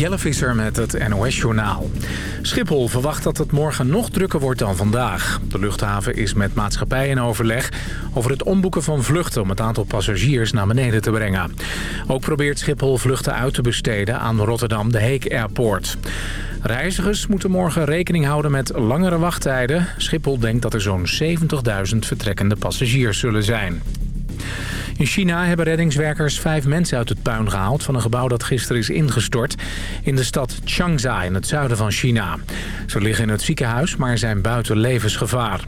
Jelle Visser met het NOS-journaal. Schiphol verwacht dat het morgen nog drukker wordt dan vandaag. De luchthaven is met maatschappijen in overleg over het omboeken van vluchten... om het aantal passagiers naar beneden te brengen. Ook probeert Schiphol vluchten uit te besteden aan Rotterdam de Heek Airport. Reizigers moeten morgen rekening houden met langere wachttijden. Schiphol denkt dat er zo'n 70.000 vertrekkende passagiers zullen zijn. In China hebben reddingswerkers vijf mensen uit het puin gehaald... van een gebouw dat gisteren is ingestort in de stad Changsha in het zuiden van China. Ze liggen in het ziekenhuis, maar zijn buiten levensgevaar.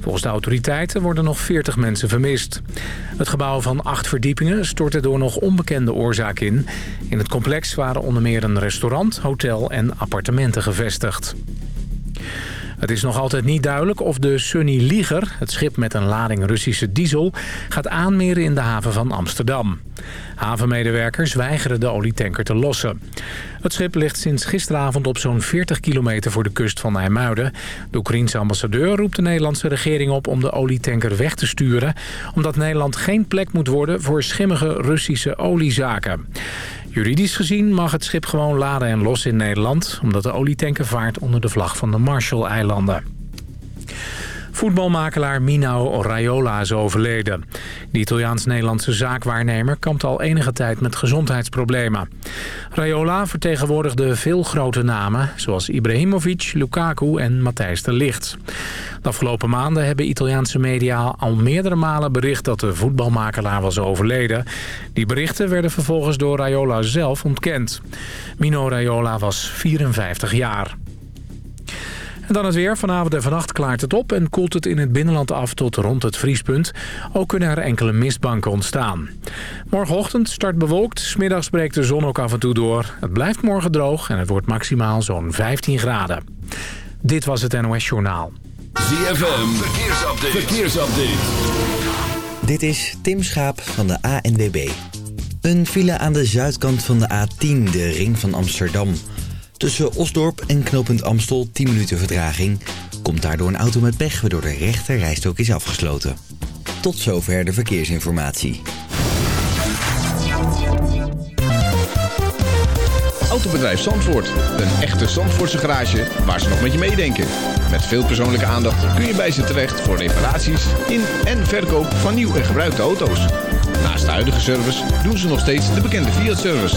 Volgens de autoriteiten worden nog 40 mensen vermist. Het gebouw van acht verdiepingen stortte door nog onbekende oorzaak in. In het complex waren onder meer een restaurant, hotel en appartementen gevestigd. Het is nog altijd niet duidelijk of de Sunny Liger, het schip met een lading Russische diesel, gaat aanmeren in de haven van Amsterdam. Havenmedewerkers weigeren de olietanker te lossen. Het schip ligt sinds gisteravond op zo'n 40 kilometer voor de kust van IJmuiden. De Oekraïense ambassadeur roept de Nederlandse regering op om de olietanker weg te sturen... omdat Nederland geen plek moet worden voor schimmige Russische oliezaken. Juridisch gezien mag het schip gewoon laden en los in Nederland... omdat de olietanker vaart onder de vlag van de Marshall-eilanden. Voetbalmakelaar Mino Raiola is overleden. De Italiaans-Nederlandse zaakwaarnemer kampt al enige tijd met gezondheidsproblemen. Raiola vertegenwoordigde veel grote namen... zoals Ibrahimovic, Lukaku en Matthijs de Ligt. De afgelopen maanden hebben Italiaanse media al meerdere malen bericht... dat de voetbalmakelaar was overleden. Die berichten werden vervolgens door Raiola zelf ontkend. Mino Raiola was 54 jaar. En dan het weer. Vanavond en vannacht klaart het op en koelt het in het binnenland af tot rond het vriespunt. Ook kunnen er enkele mistbanken ontstaan. Morgenochtend start bewolkt. Smiddags breekt de zon ook af en toe door. Het blijft morgen droog en het wordt maximaal zo'n 15 graden. Dit was het NOS Journaal. ZFM. Verkeersupdate. Verkeersupdate. Dit is Tim Schaap van de ANWB. Een file aan de zuidkant van de A10, de ring van Amsterdam... Tussen Osdorp en knooppunt Amstel 10 minuten vertraging. Komt daardoor een auto met pech waardoor de rechter rijstok is afgesloten. Tot zover de verkeersinformatie. Autobedrijf Zandvoort. Een echte Zandvoortse garage waar ze nog met je meedenken. Met veel persoonlijke aandacht kun je bij ze terecht voor reparaties in en verkoop van nieuw en gebruikte auto's. Naast de huidige service doen ze nog steeds de bekende Fiat-service.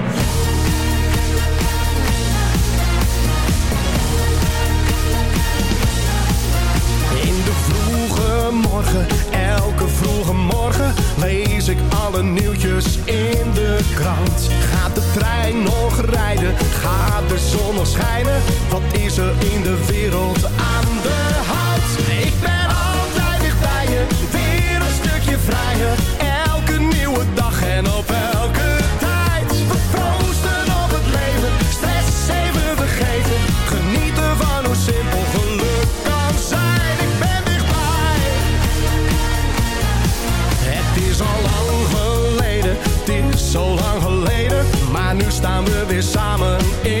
Ik alle nieuwtjes in de krant. Gaat de trein nog rijden? Gaat de zon nog schijnen? Wat is er in de wereld aan de hand? Ik ben altijd dichtbij je, weer een stukje vrijer. Zo lang geleden. Maar nu staan we weer samen in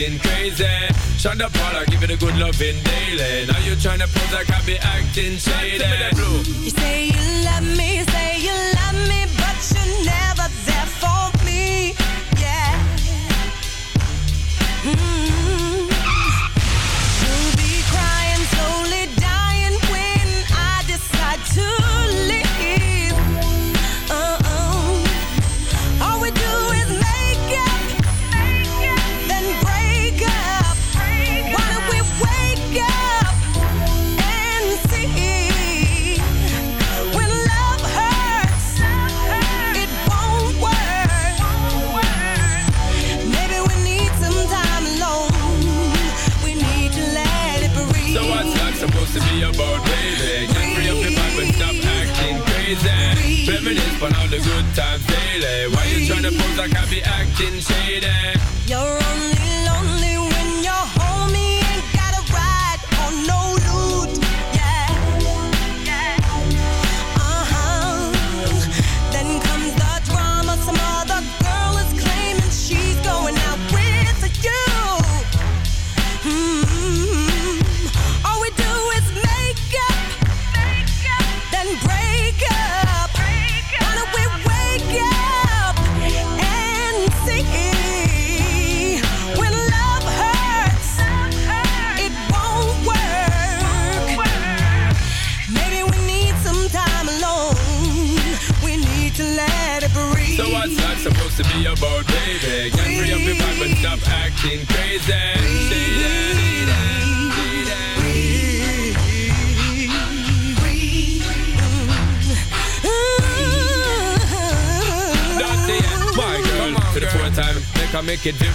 acting crazy. Shut up, Paul, I give it a good loving daily. Now you tryna pose like I be acting shady. You say you love me,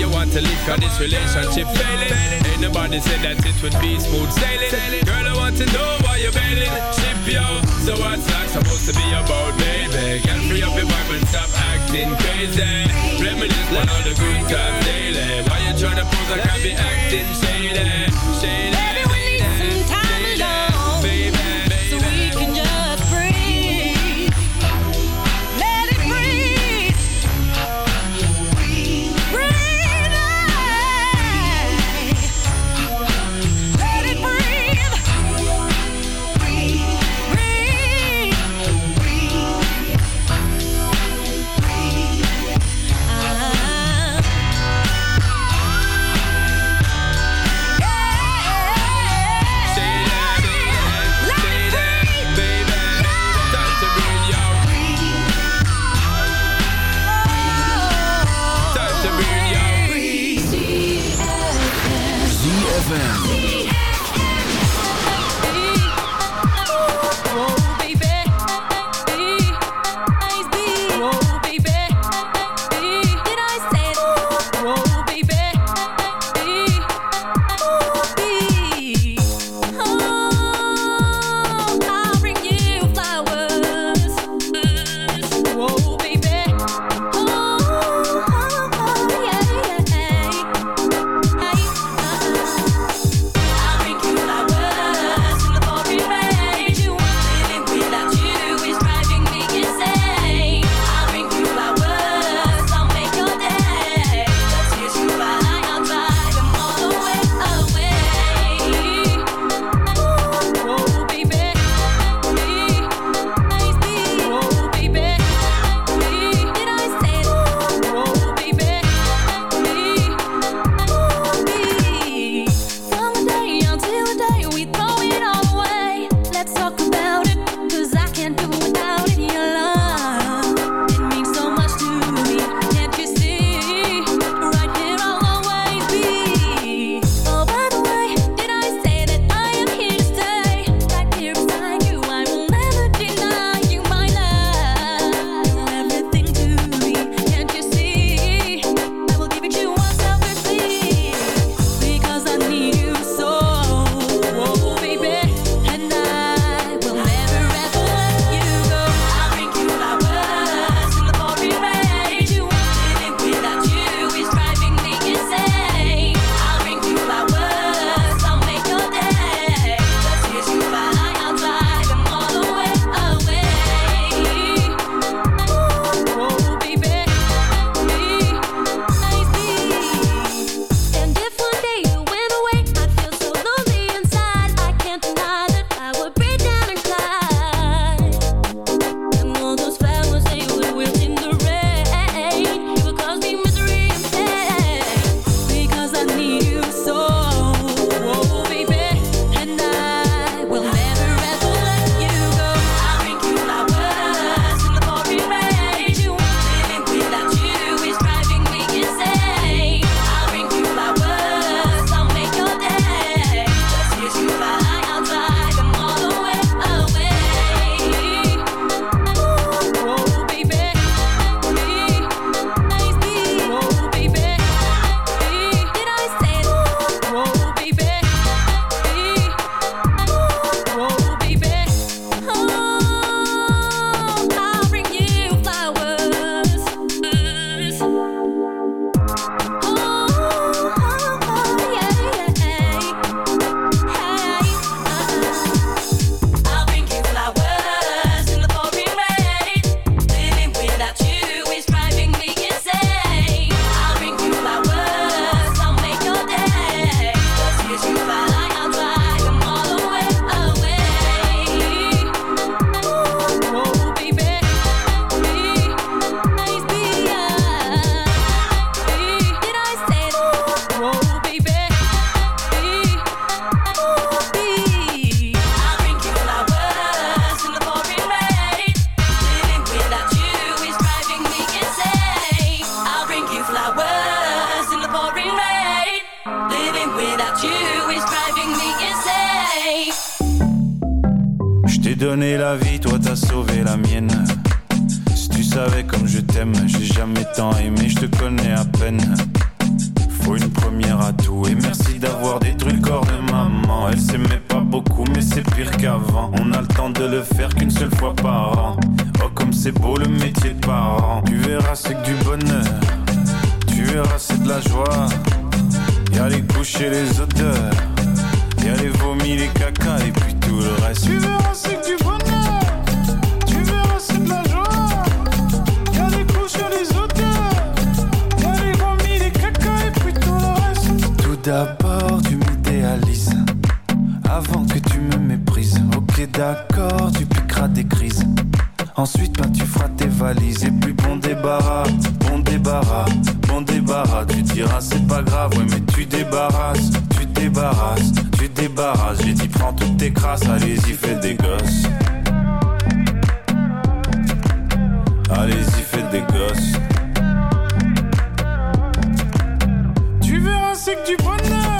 You want to leave cause this relationship failing. Ain't nobody said that it would be smooth sailing. Girl, I want to know why you're bailing. Ship yo. So what's that supposed to be about, baby? Girl, free up your vibe and stop acting crazy. Reminisce on all the good times daily. Why you tryna pose I be acting shady? Shady. Tu débarrasses, tu débarrasses. J'ai dit, prends toutes tes crasses, allez-y, fais des gosses. Allez-y, faites des gosses. Tu verras, c'est que du bonheur.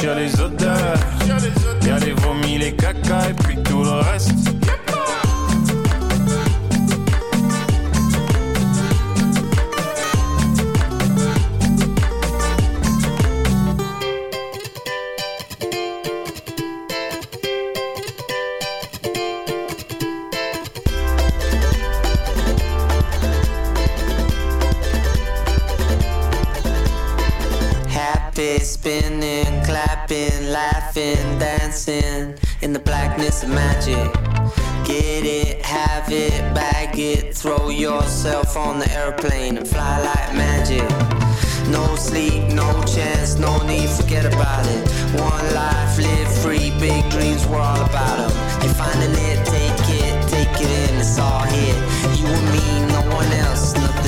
Y'a les couches, Happy, spinning, clapping, laughing, dancing in the blackness of magic. Get it, have it, bag it, throw yourself on the airplane and fly like magic. No sleep, no chance, no need, forget about it. One life, live free, big dreams, we're all about them. You're finding it, take it, take it in, it's all here. You and me, no one else, nothing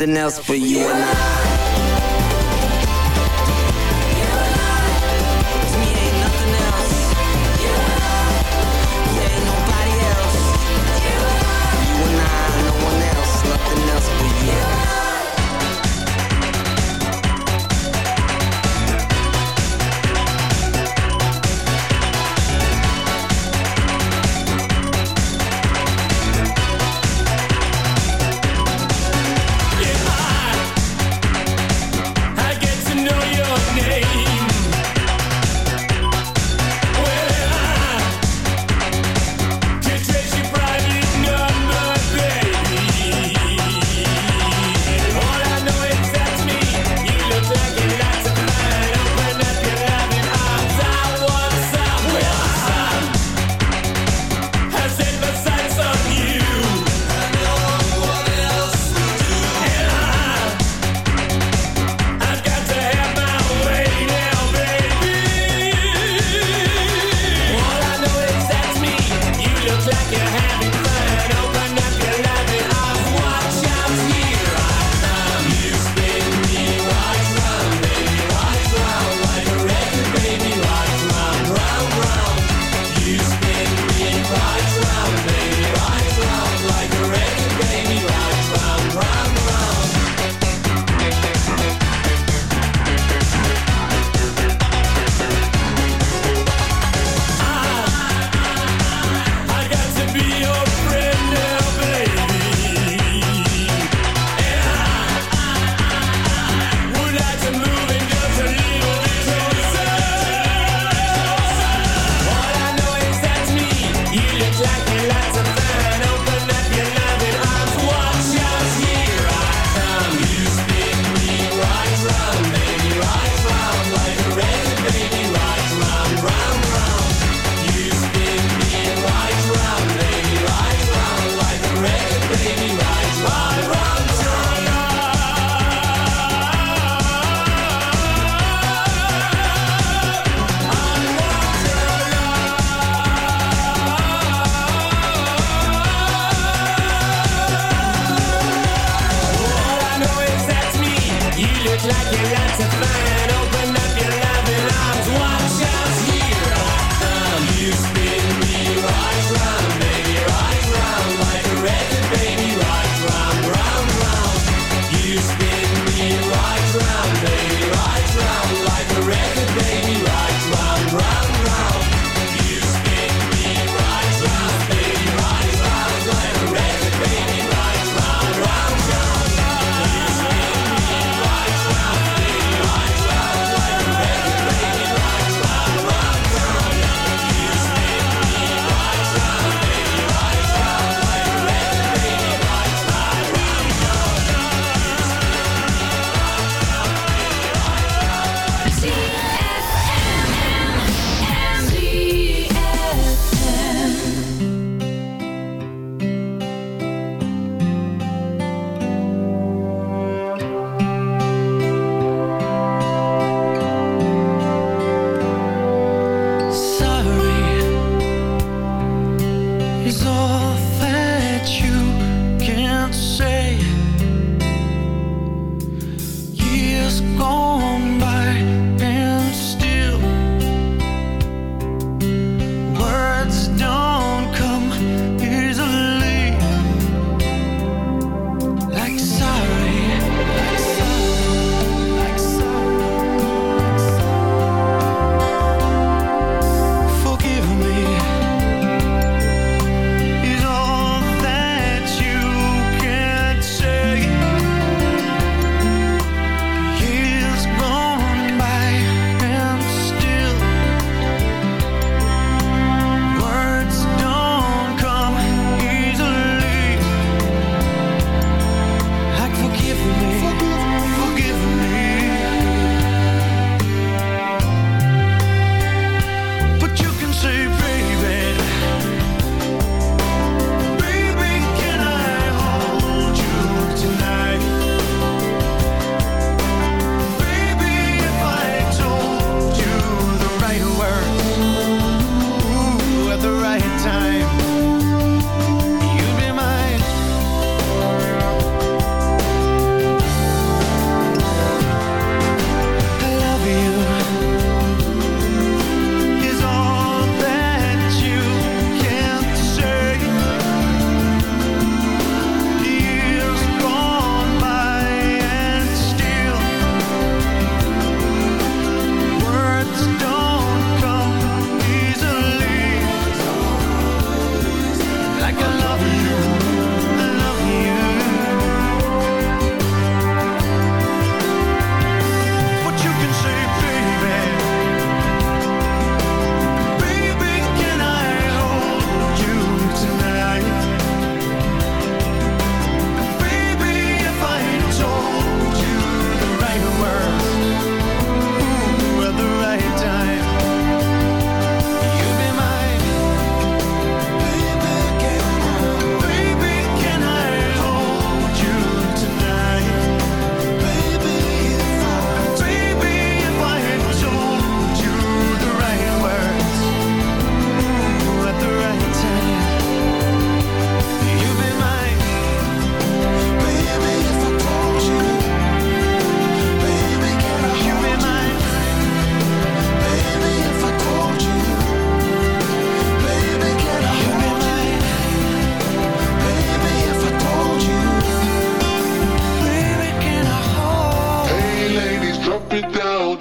Nothing else for you and I.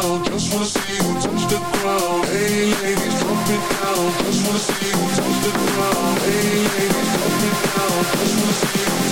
Just wanna see you touch the ground. Hey, ladies, drop it down. Just wanna see you touch the ground. Hey, ladies, drop it down. Just wanna see.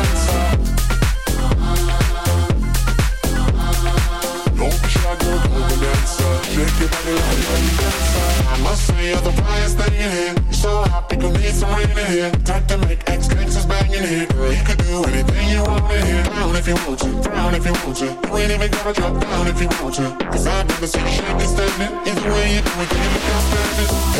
Shake your body like belly dancer. I must say you're the brightest thing in here. So hot, people need some rain in here. Time to make X gangsters bang in here. Girl, you could do anything you want in here. Down if you want to, down if you want to. You ain't even gotta drop down if you want to. Cause I've never seen you shake standing. Either way you do it, you look.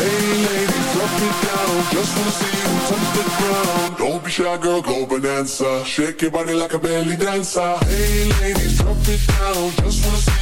Hey ladies, drop it down. Just wanna see you touch the ground. Don't be shy, girl, go bonanza. Shake your body like a belly dancer. Hey ladies, drop it down. Just wanna see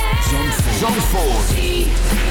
Zandvoort.